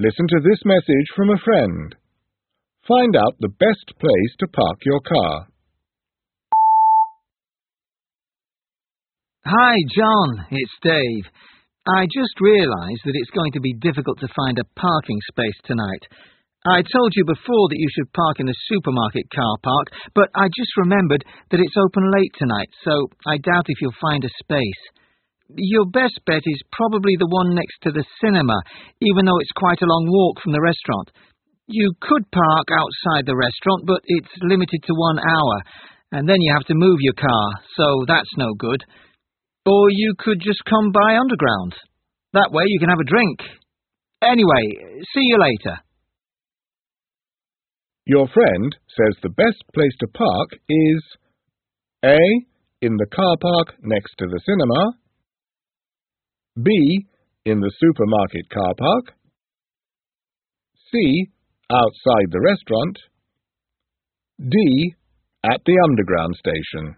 Listen to this message from a friend. Find out the best place to park your car. Hi, John. It's Dave. I just realised that it's going to be difficult to find a parking space tonight. I told you before that you should park in the supermarket car park, but I just remembered that it's open late tonight, so I doubt if you'll find a space. Your best bet is probably the one next to the cinema, even though it's quite a long walk from the restaurant. You could park outside the restaurant, but it's limited to one hour, and then you have to move your car, so that's no good. Or you could just come by underground. That way you can have a drink. Anyway, see you later. Your friend says the best place to park is A. In the car park next to the cinema B. In the supermarket car park C. Outside the restaurant D. At the underground station